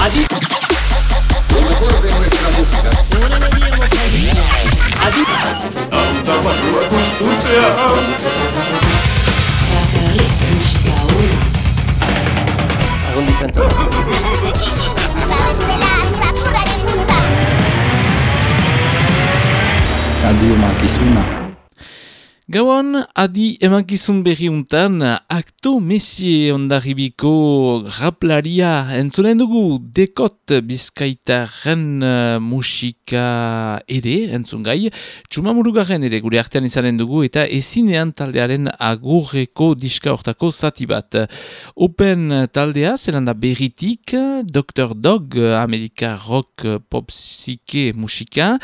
Adi. Adi. Temperatura constante. Gauan, adi emankizun berri untan, akto mesie ondarribiko raplaria entzunen dugu dekot bizkaitaren uh, musika ere entzun gai, txumamurugaren ere gure artean izanen dugu eta ezinean taldearen agurreko diska hortako zati bat. Open taldea, zelanda berritik, Dr. Dog, Amerika Rock Pop Psyche musika,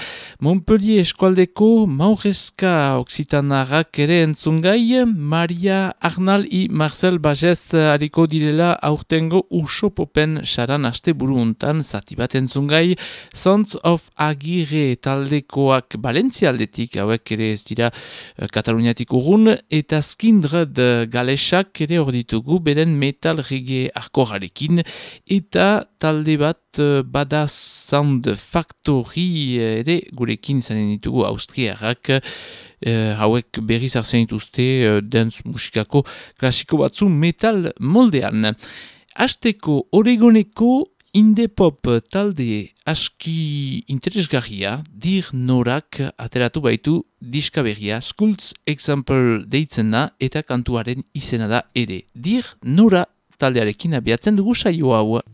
Montpellier eskualdeko Maurezka Oksitanara Arrak ere entzungai, Maria Arnal i Marcel Bajez hariko direla aurtengo usopopen saran aste buruntan zati bat entzungai, Sons of Agire taldekoak Balentzia aldetik, hauek ere ez dira uh, Kataluniatik urrun, eta Skindred Galesak ere hor ditugu, beren metal reggae arkorarekin, eta talde bat uh, Bada Sound Factory ere gurekin zanen ditugu Austriarrak, uh, hauek berriz hartzen dituzte uh, dance musikako klasiko batzu metal moldean. Azteko Oregoneko indepop talde aski interesgarria, dir norak ateratu baitu diska berria, Skulls Example deitzen da eta kantuaren izena da ere. Dir nora taldearekin abiatzen dugu saio hau.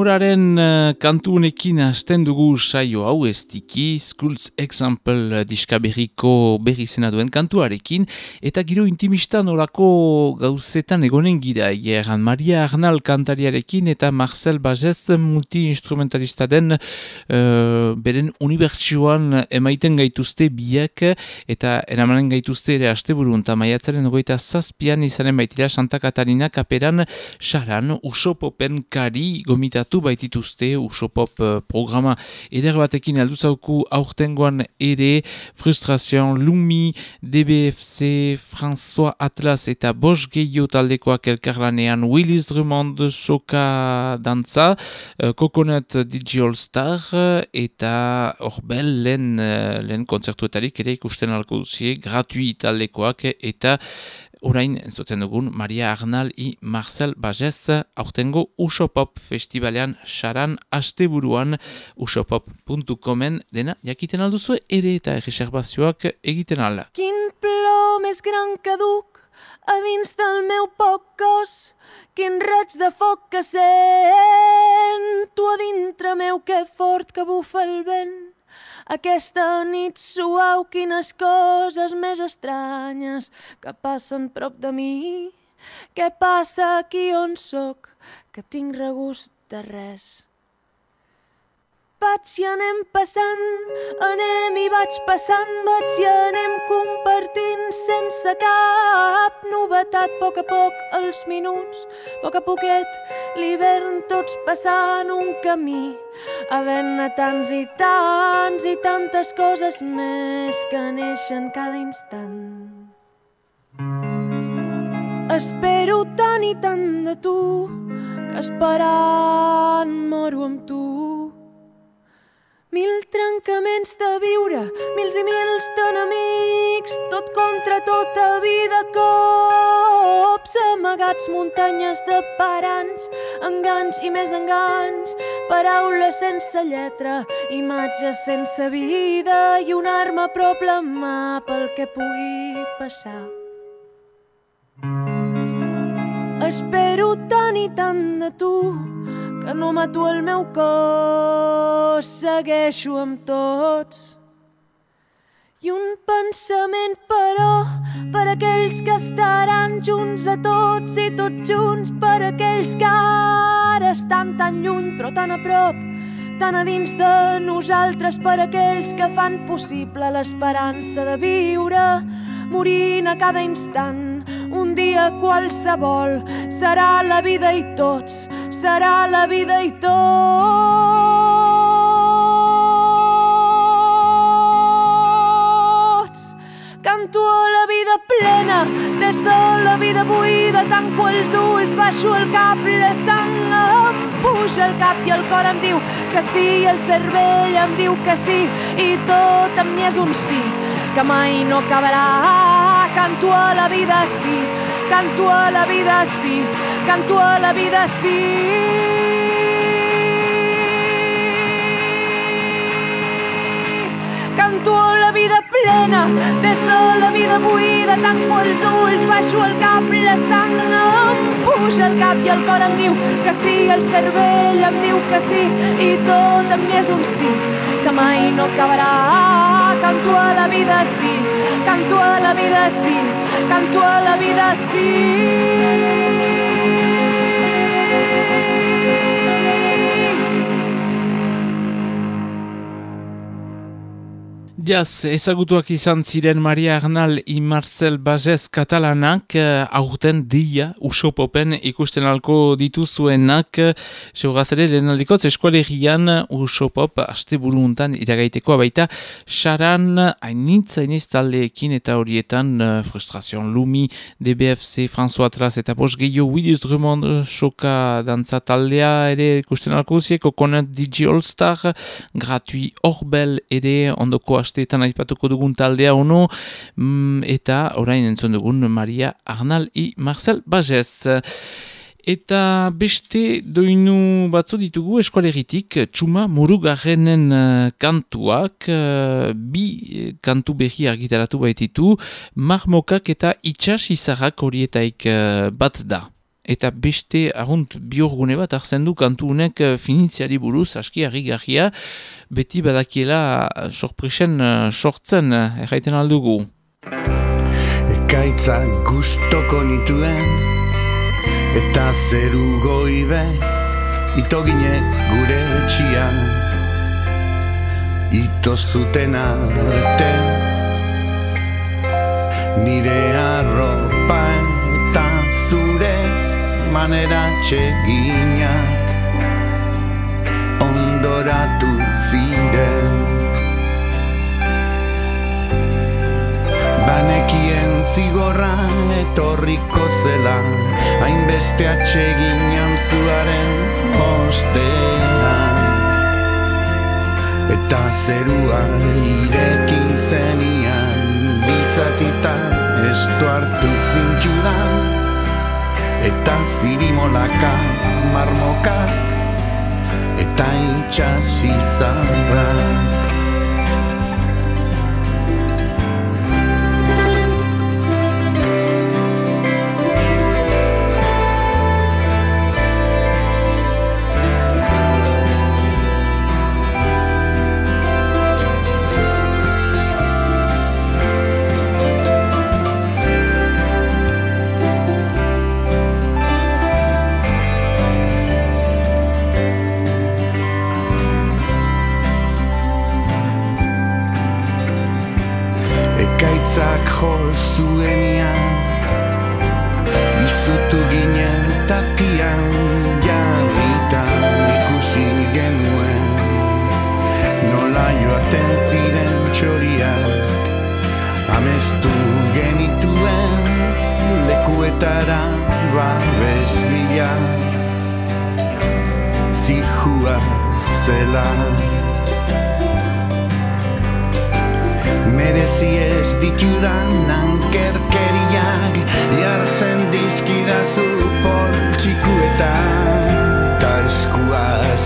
Dir noraren uh, kantunekin hasten dugu saio hau ez diki, Schools Example uh, diskaberriko berri zena duen kantuarekin, eta giro intimista nolako gauzetan egonen gira, egeran Maria Arnal kantariarekin eta Marcel Bajez multi-instrumentalista den uh, beren unibertsioan emaiten gaituzte biak, eta eramanen gaituzte ere haste burun, eta maiatzaren ogoita zazpian izanen baitira Santa Katarina kaperan saran usopopen kari gomitatu baitituzte Usopop uh, programa. Eder batekin alduzauku aurtengoan ere Frustration, Lumi, DBFC, François Atlas eta Bosch Geio taldekoak elkarlanean Willis Drummond soka dantza, uh, Coconut DJ All Star eta horbel lehen, lehen konzertuetarik ere ikusten alko duzie gratuit taldekoak eta Orain, entzuten dugun, Maria Arnal i Marcel Bajez, aurtengo Usopop festivalean saran asteburuan usopop.comen dena jakiten alduzu ere eta reservazioak egiten ala. Quin plor més gran que duc a dins del meu poc cos, quin raig de foc que sento a dintre meu, que fort que bufa el vent. Aquesta nit suau, quines coses més estranyes que passen prop de mi. Què passa aquí on sóc, que tinc regust de res? Vaig i anem passant, anem i vaig passant, vaig i anem compartint sense cap novetat. Poc a poc els minuts, a poc a poquet l'hivern tots passant un camí, havent-ne tants i tants i tantes coses més que neixen cada instant. Espero tant i tant de tu, que esperant moro amb tu. Mil trencaments de viure, mils i mils d'enemics, tot contra tota vida, cops amagats, muntanyes de parants, engans i més engans, paraules sense lletra, imatges sense vida i una arma a prop la mà pel que pugui passar. Espero tant i tant de tu, que no mato el meu cos, segueixo amb tots. I un pensament, però, per aquells que estaran junts a tots i tots junts, per aquells que ara estan tan lluny però tan a prop, tan a dins de nosaltres, per aquells que fan possible l'esperança de viure, morint a cada instant, un dia qualsevol, serà la vida i tots, serà la vida i tots. Canto la vida plena, des de la vida buida, tanco els ulls, baixo el cap, la sang em puja el cap i el cor em diu que sí, el cervell em diu que sí, i tot en mi és un sí, que mai no acabarà. Canto a la vida sí, canto a la vida sí, canto a la vida sí. Canto la vida plena des de la vida buida tanco els ulls, baixo el cap la sang em puja el cap i el cor em diu que sí el cervell em diu que sí i tot mi és un sí que mai no acabarà canto a la vida sí canto a la vida sí canto a la vida sí Jaz, ezagutuak izan ziren Maria Arnal i Marcel Bajez katalanak, uh, aurten dia usopopen ikusten alko dituzuenak, seuraz ere lehen aldikotz eskualerian usopop aste buruntan iragaiteko baita saran hainitz hainitz taldeekin eta horietan uh, frustrazion lumi DBFC François Atlas eta bos gehiago Willis Drummond uh, soka dantza taldea ere ikusten alko zieko konet DJ All Star gratui horbel ere ondoko asteetan aipatuko dugun taldea ono, mm, eta orain entzon dugun Maria Arnal i Marcel Bajez. Eta beste doinu batzu ditugu eskualeritik, txuma murugarrenen uh, kantuak, uh, bi kantu behi argitaratu baititu, marmokak eta itxas izarrak horietaik uh, bat da. Eta beste ahunt biorgune bat arzen du kantu unek finitziari buruz, aski harri beti badakiela sorpresen sortzen, erraiten aldugu. Ekaitza gustoko nituen, eta zeru goibe, ito gure txia, ito zuten arte, nire zure manera txeginak, ondoratu ziren. Banekien zigorran etorriko zela Hainbeste atsegin antzuaren ostean Eta zerua ireki zenian Bizatita estu hartu zintxudan Eta zirimolaka marmokak eta itxasi zarrak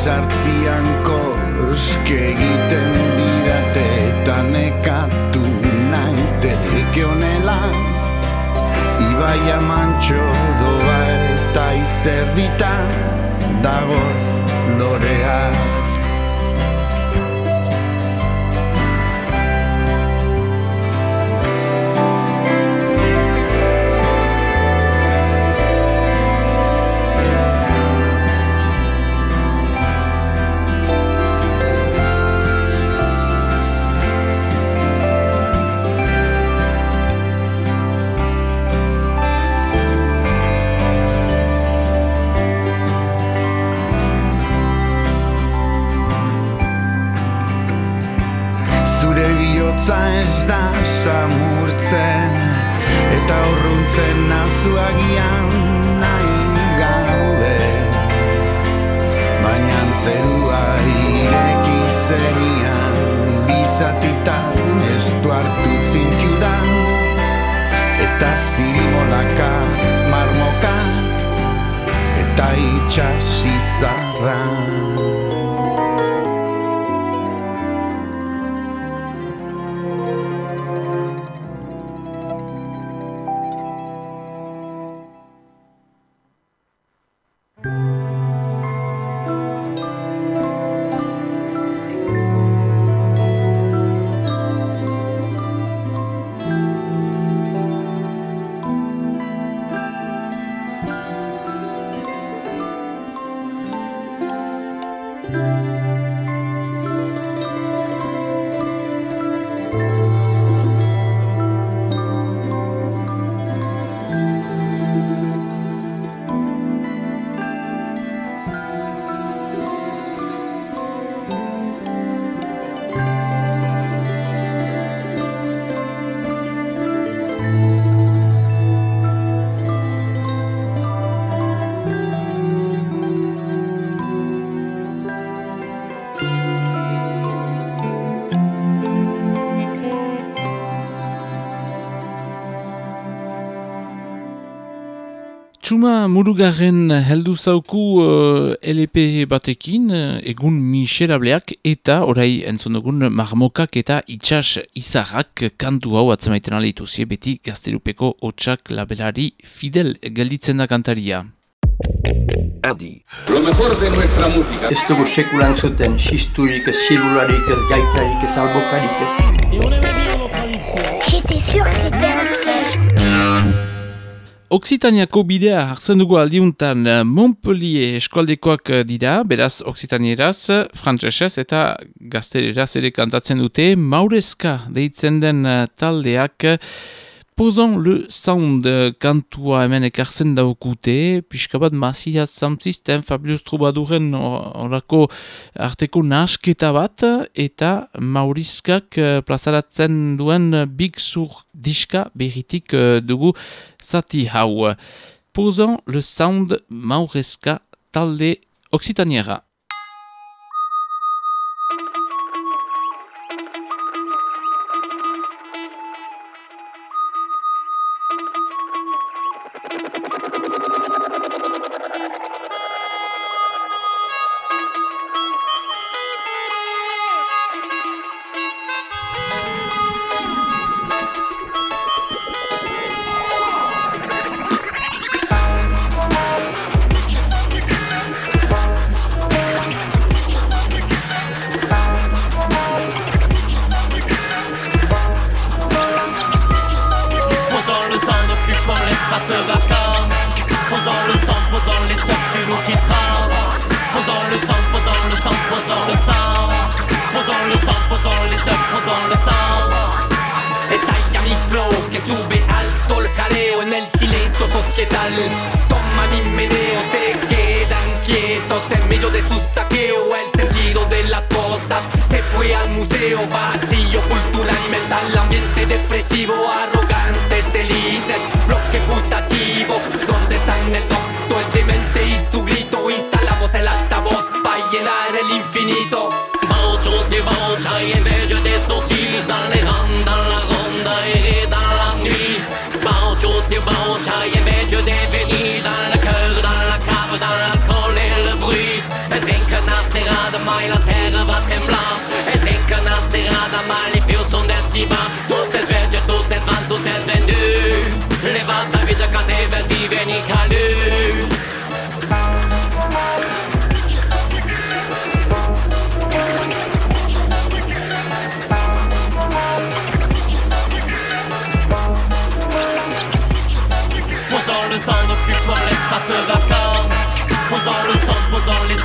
sartzian koske egiten didate eta nekatu naiterik onela Ibaia mantxo doa eta izerditan dagoz lorea. eta itxas Txuma murugarren heldu zauku uh, LP batekin, uh, egun miserableak eta orai entzun dugun marmokak eta itxas izarrak kantu hau atzemaiten alituzie beti gazterupeko otsak labelari fidel gelditzen da kantaria. Adi. Lo mejor de nuestra música. Ez dugu sekulan zuten, xisturik, ez xilularik, ez gaitarik, ez albokarik, ez... J'étais sûr que c'était un piège. Oksitaniako bidea hartzen dugu aldiuntan eh, Montpellier eskualdekoak eh, dira, beraz Oksitanieraz, frantzesez eta gaztereraz ere kantatzen dute, Maurezka deitzen den eh, taldeak, Pozon le sound kantua hemen ekartzen daukute, pixka bat mazia zamtzisten Fabius Trubaduren orako arteko nasketa bat, eta Maurizkak eh, plazaratzen duen Big Sur diska berritik eh, dugu zati hau. Pozon le sound Maurizka talde Occitaniera.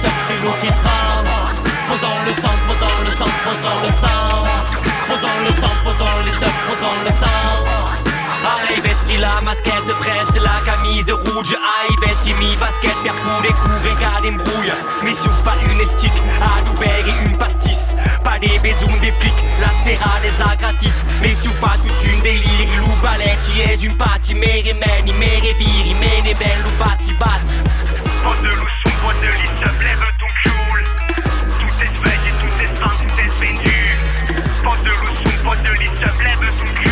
ce petit loup qui tremble. Posons le sang, posons le sang, posons le sang. Posons le sang, posons les seufs, posons le sang. Aïe, vesti la masquette de presse la camise rouge. Aïe, vesti mi basket, perd pour des coups, régale et brouille. Mis sous une estique, à Doubert et une pastisse Pas des besounes des flics, la serra des agratis. Mais sous pas toute une délire, loup balette, y est une patte, y mère et mène, y mère et vire, y et belle, loup patte. Toi de l'île lève ton cul Tout est vague et tout est fin, tout est pénu. Pas de loup, pas de l'île te lève ton cul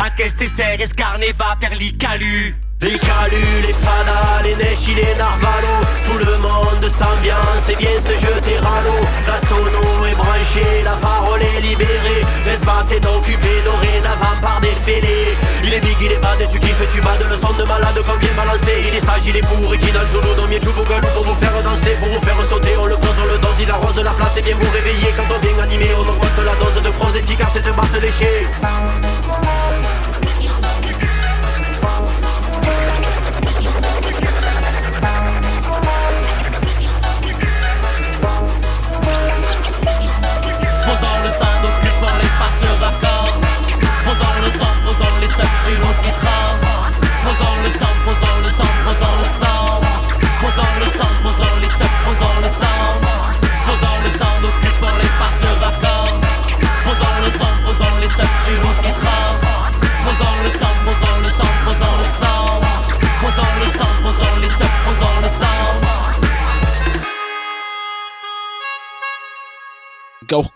A qu'est-ce que c'est, escarné, va perlicalu les calus, les fanas, les nechis, les narvalos Tout le monde s'ambiance et vient se jeter à l'eau. La sono est branchée, la parole est libérée. L'espace est occupé dorénavant par des fêlés. Il est big, il est bad, tu kiffes, tu bades. Le son de malade quand bien balancé Il est sage, il est pour, il dans le solo Dans mieux vous pour vous faire danser Pour vous faire sauter, on le pose, on le danse Il arrose la place et bien vous réveiller Quand on vient animé, on augmente la dose de prose efficace et de basse léchée.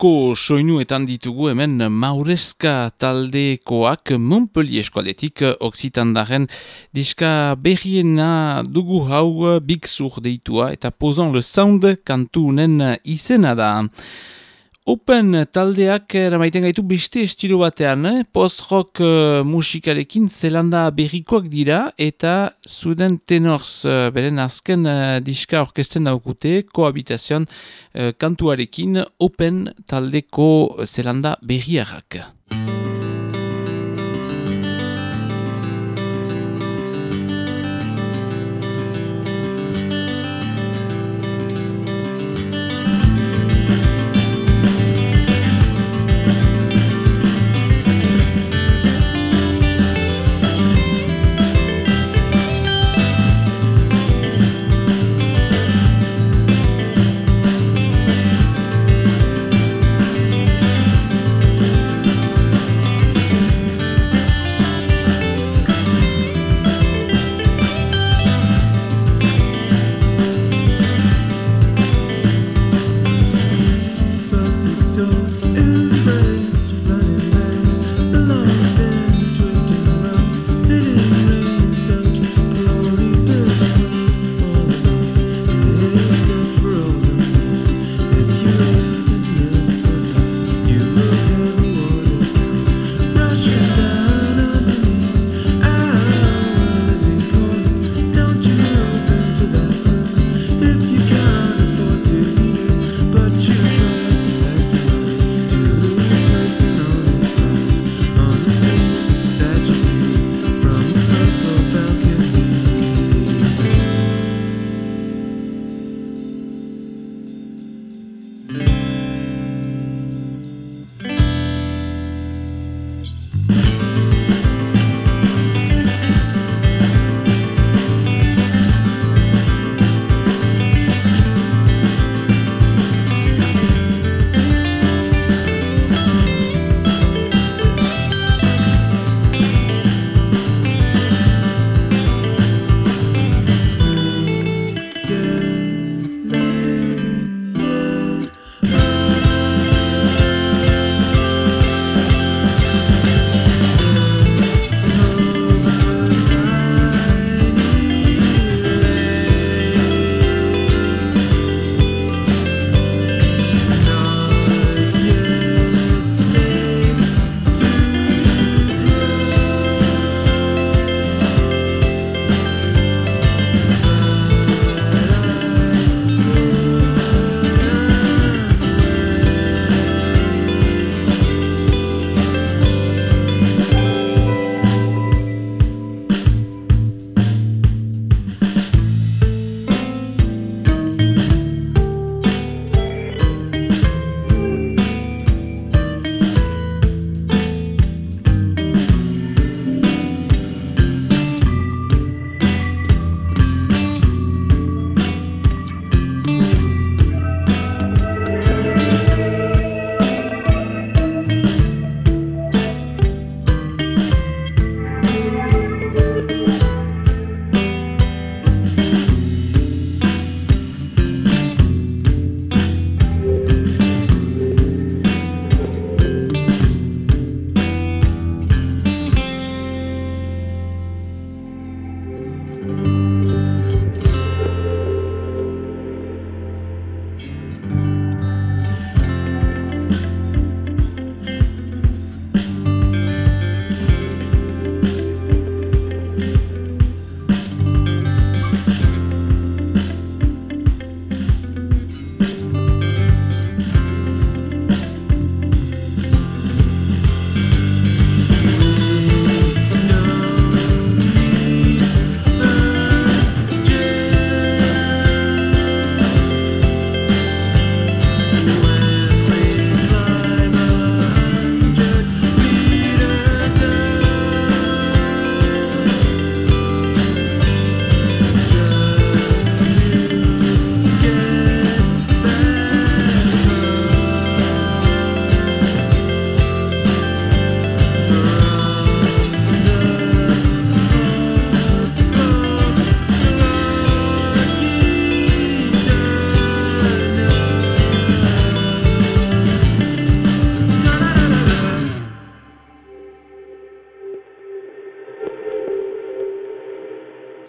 Gaurko soinuetan ditugu hemen Maureska taldekoak Montpellier eskualetik Oksitandaren diska berriena dugu hau Big Sur deitua eta pozon le sound kantunen izena da. Open taldeak eramaiten gaitu beste estilo batean, eh? post-rock uh, musikarekin zelanda berrikoak dira eta zuden tenors uh, beren azken uh, diska orkesten daukute kohabitazion uh, kantuarekin Open taldeko zelanda berriarrak.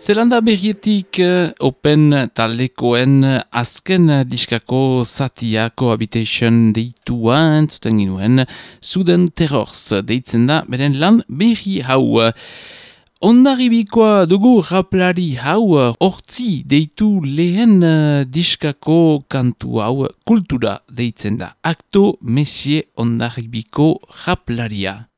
Zelanda berrietik uh, Open taldekoen azken diskako satia Cohabitation deitua entzuten ginuen Suden Terrors deitzen da beren lan berri hau. Ondarribikoa dugu raplari hau hortzi deitu lehen diskako kantu hau kultura deitzen da. Akto mesie ondarribiko raplaria.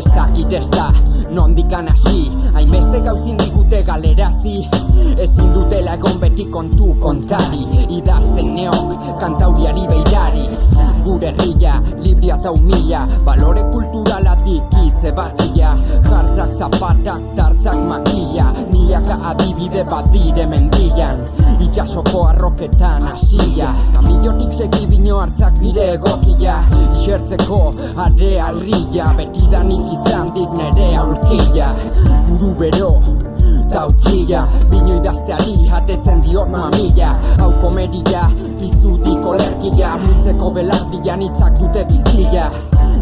Ez dakit ez da, nondikan hasi Hainbeste gauzin digute galerazi. Ezin dutela egon beti kontu kontari. Idazten neok, kantauriari beirari. Gure herria, libria eta humila Balore kulturala dikitze batia. Jartzak zapatak, tartzak makila Milaka adibide badire mendian. Itxasoko arroketan hasia. Kamillotik segi bino hartzak bire egokia. Isertzeko are harria. Betidanik izan dit nere aurkia Buru bero Tautzia, bino idazteari hatetzen diot mamila Hau komedia, piztutik olerkia. Multzeko belardian hitzak dute bizia.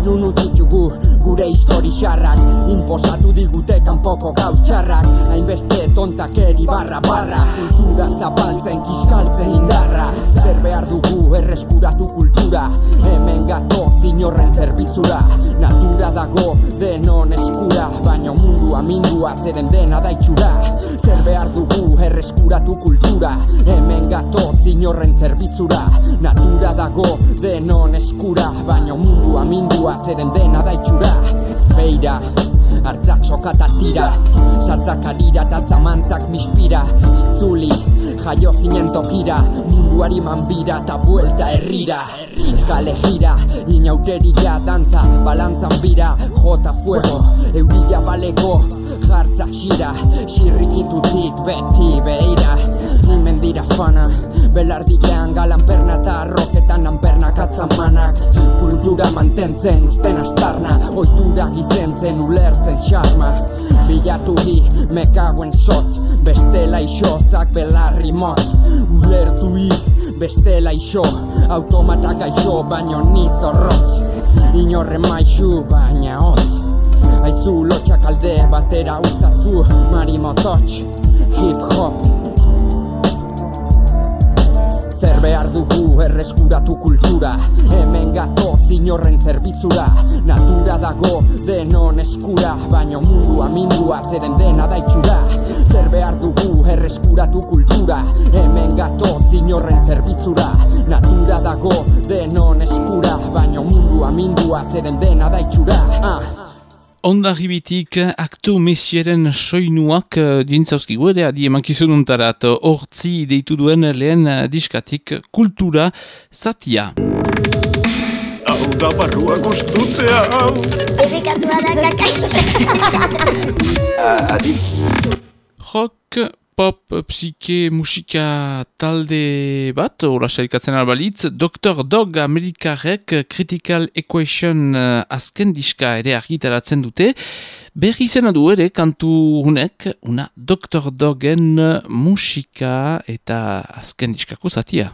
Nun utitugu gure histori xarrak. Imposatu digute kanpoko gauz txarrak Hainbeste tontakeri barra barra. Kultura zapaltzen kiskaltzen indarra Zer behar dugu erreskuratu kultura. Hemen gato zinorren zerbitzura. Natura dago denon eskura Baina mundua mindua zeren dena da itxura. Zer behar dugu erreskuratu kultura. Hemen gato zinorren zerbitzura. Natura dago denon eskura Baina mundua mindua zeren dena da itxura. Beira, hartzak sokata tira. Sartzak arira eta zamantzak mispira. Itzuli, jaio zinen tokira Munduari manbira eta buelta herrira. Kale gira, inauteria dantza Balantzan bira, jota fuego Eurilla baleko, jartzak xira. Xirrikitutik beti beira Nimen dira fana Belardilean galan perna eta roketan anpernak atzamanak Kultura mantentzen usten astarna Oitura gizentzen ulertzen xarma. Bilatu hi mekauen sot Bestela isozak belarri mot. Ulertu hi bestela iso Automata gaixo baino ni zorrotz. Inorre maixu baina hotz. Aizu lotxak alde batera utzazu Marimototx, hip hop Zer behar dugu erreskuratu kultura. Hemen gato zinorren zerbitzura. Natura dago denon eskura Baina mundua mindua zeren dena da itxura. Zer behar dugu erreskuratu kultura. Hemen gato zinorren zerbitzura. Natura dago denon eskura Baina mundua mindua zeren dena da itxura. Ah. Ondarribitik aktu mesieren soinuak uh, dintzauzkigu ere adi emankizun untarat hortzi deitu duen lehen diskatik kultura zatia. Hau da barrua gustutzea hau. Errekatua da kakaitza. Adi. Rock, pop, psike, musika talde bat, hola sailkatzen albalitz, Dr. Dog Amerikarek Critical Equation uh, azken diska ere argitaratzen dute, berri izena du ere kantu hunek, una Dr. Dogen musika eta azken diskako zatia.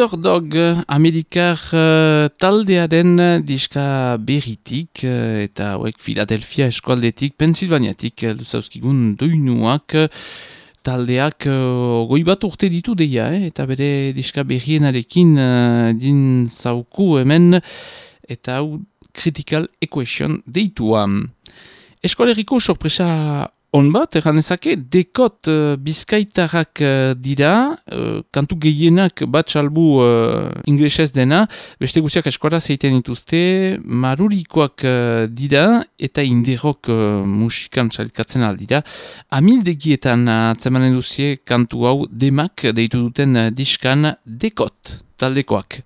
Dr. Dog, Amerikar uh, taldearen diska berritik uh, eta hauek Philadelphia eskualdetik, Pensilvaniatik, heldu zauzkigun doinuak uh, taldeak uh, goi bat urte ditu deia, eh? eta bere diska berrienarekin uh, din zauku hemen eta hau Critical Equation deitua. Eskoleriko sorpresa on bat, erran ezake, dekot uh, bizkaitarrak uh, dira, uh, kantu gehienak bat salbu uh, inglesez dena, beste guziak eskora zeiten dituzte, marurikoak uh, dira, eta inderok uh, musikan salikatzen aldira. Amildegietan atzemanen duzie kantu hau demak deitu duten uh, diskan dekot taldekoak.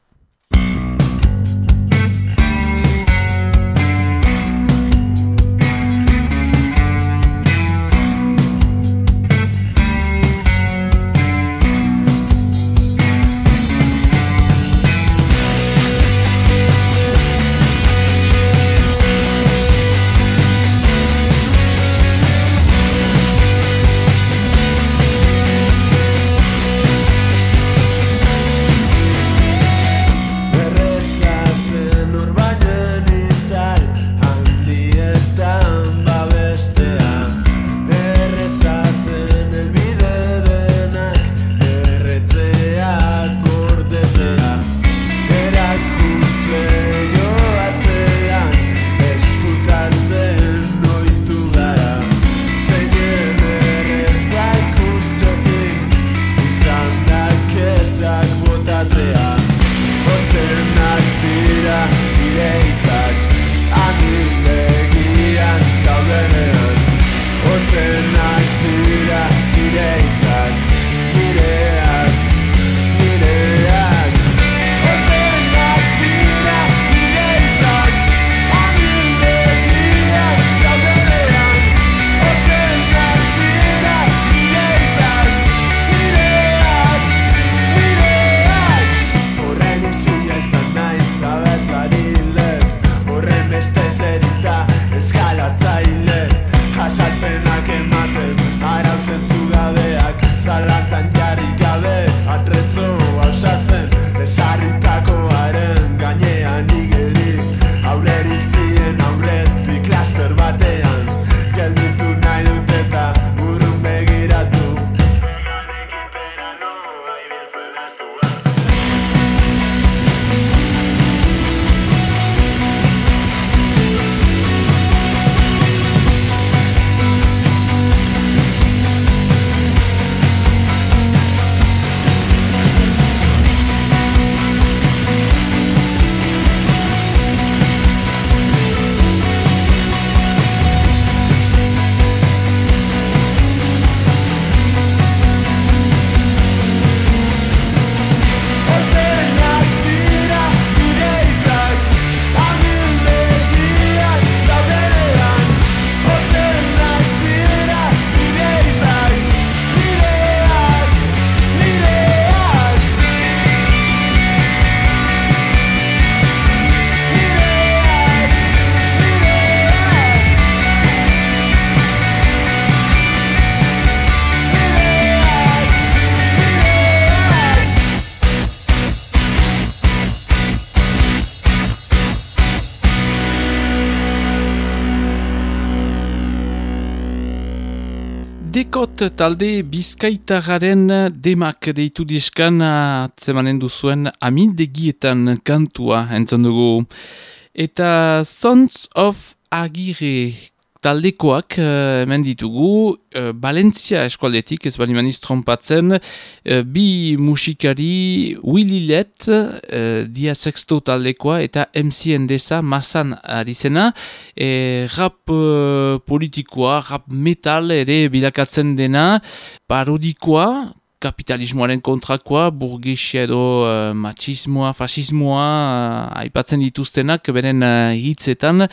talde bizkaitararen demak deitu diskan atzemanen duzuen amildegietan kantua entzan dugu. Eta Sons of Agire taldekoak eh, hemen ditugu, eh, Balentzia eskualdetik, ez bali maniz trompatzen, eh, bi musikari Willy Lett, dia sexto taldekoa, eta MC Endesa masan ari zena, e, rap politikoa, rap metal ere bilakatzen dena, parodikoa, kapitalismoaren kontrakoa, burgesia edo uh, machismoa, fasismoa, uh, aipatzen dituztenak beren uh, hitzetan,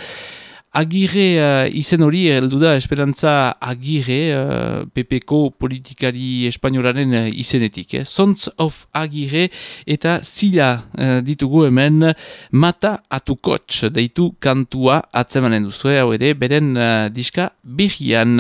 Agirre uh, izen hori heldu da Esperantza Agirre eh, uh, PPko politikari espainolaren eh, izenetik. Eh? Sons of Agirre eta zila uh, ditugu hemen mata atukotx deitu kantua atzemanen duzu. Hau ere, beren uh, diska bihian.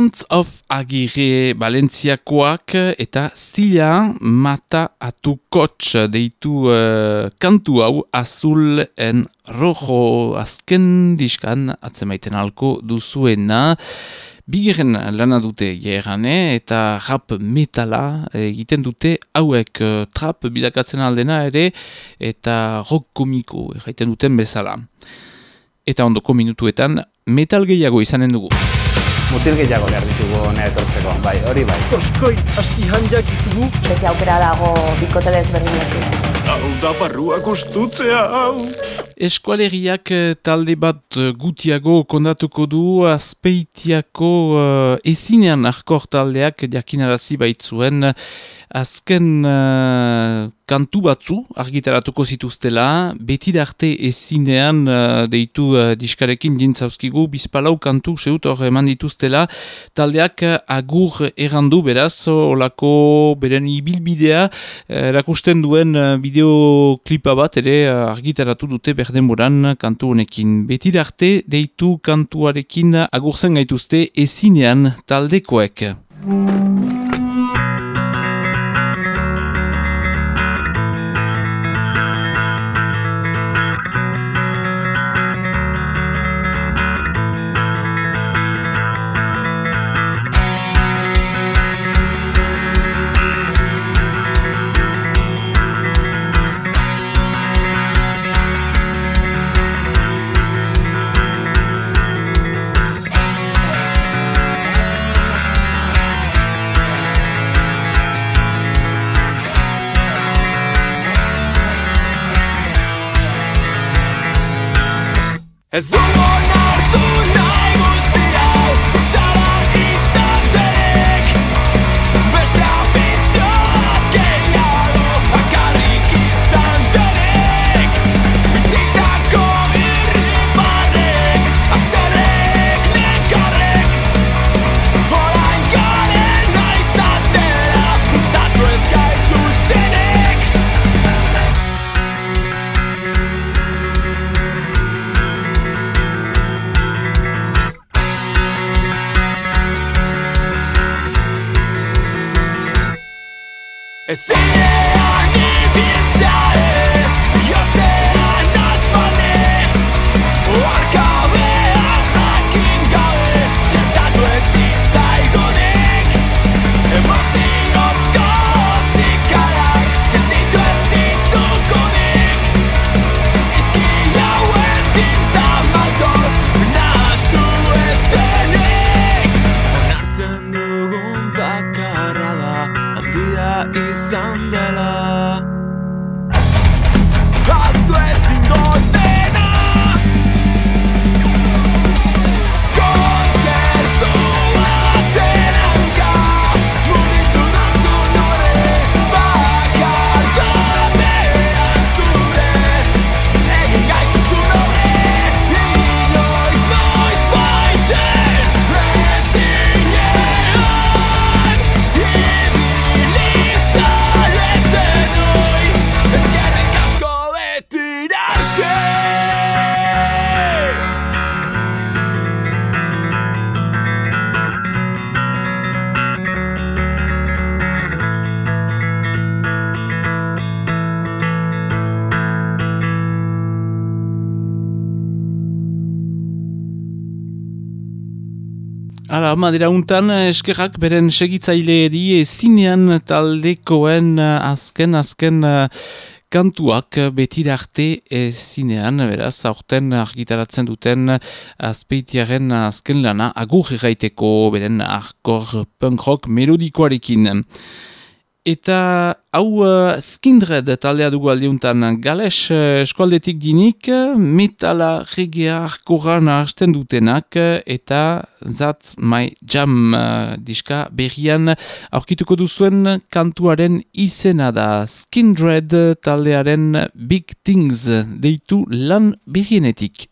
Sons of Agire Valentziakoak eta Zila Mata Atu Kotx deitu uh, kantu hau azul en rojo azken diskan atzemaiten alko duzuena. Bigeren lana dute jaerane eta rap metala egiten dute hauek eh, trap bidakatzen aldena ere eta rock komiko egiten duten bezala. Eta ondoko minutuetan metal gehiago izanen dugu. Mutil gehiago behar ditugu etortzeko, bai, hori bai. Oskoi, asti handiak ditugu. Beti aukera dago bikote desberdinetik. Hau da barrua kostutzea, hau. Eskualeriak eh, talde bat eh, gutiago kondatuko du azpeitiako uh, ezinean arkor taldeak jakinarazi baitzuen azken kantu batzu argitaratuko zituztela, beti darte ezinean uh, deitu uh, diskarekin dintzauzkigu, bizpalau kantu seut hor eman dituztela, taldeak agur errandu beraz, olako beren ibilbidea, erakusten duen uh, bideoklipa bat ere argitaratu dute berden boran kantu honekin. Beti darte deitu kantuarekin agurzen gaituzte ezinean taldekoek. Ez dugu nartu Madera untan eskerrak beren segitzaileeri ezinean taldekoen eh, azken azken eh, kantuak beti arte ezinean, beraz, aurten argitaratzen duten azpeitiaren azken lana agur gaiteko beren arkor punk rock melodikoarekin. Eta hau uh, skindred taldea dugu aldeuntan gales uh, eskualdetik dinik, metala regea arkoran hasten dutenak eta That's My Jam uh, diska berrian aurkituko duzuen kantuaren izena da skindred taldearen Big Things deitu lan berrienetik.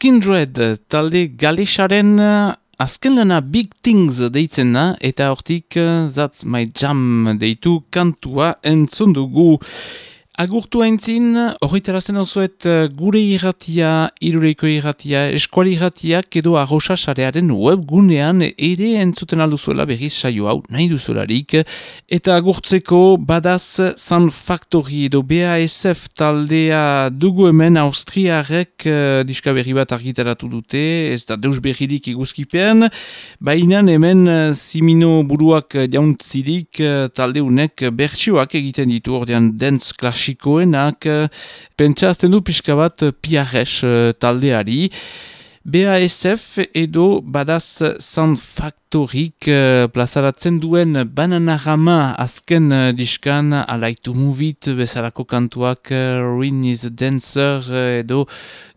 Skindred talde galesaren azken lana Big Things deitzen da eta hortik uh, That's My Jam deitu kantua entzun dugu. Agurtu haintzin, horretarazten hauzuet gure irratia, irureiko irratia, eskuali irratiak edo arrosa sarearen webgunean ere entzuten alduzuela berriz saio hau nahi duzularik. Eta agurtzeko badaz Sun Factory edo BASF taldea dugu hemen Austriarek uh, diska berri bat argitaratu dute, ez da deus berridik iguzkipean, baina hemen uh, simino buruak jauntzirik uh, taldeunek bertsioak egiten ditu ordean dance klasik klasikoenak pentsa azten du pixka bat piarres taldeari. BASF edo badaz Sound Factorik uh, plazaratzen duen Bananarama azken uh, diskan alaitu movit bezalako kantuak uh, Rin is a Dancer uh, edo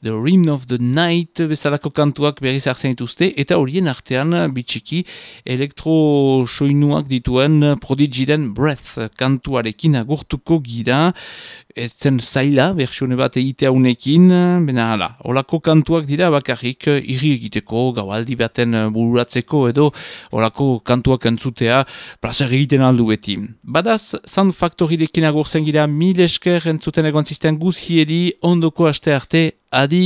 The Rim of the Night bezalako kantuak berriz hartzen dituzte eta horien artean bitxiki elektro soinuak dituen prodigiden Breath kantuarekin agurtuko gira ez zen zaila, versione bat egitea unekin, bena hala, olako kantuak dira bakarrik, irri egiteko, gaualdi baten bururatzeko edo olako kantuak entzutea, plazer egiten aldu beti. Badaz, Sound Factory dekin agurzen gira, mil esker entzuten egon zisten guzieri, ondoko aste arte, adi!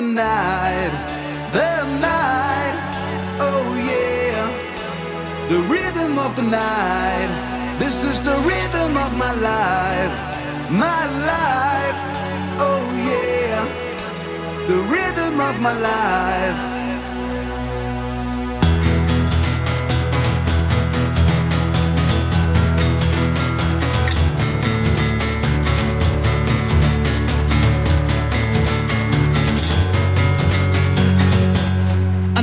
the night, the night, oh yeah. The rhythm of the night, this is the rhythm of my life, my life, oh yeah. The rhythm of my life.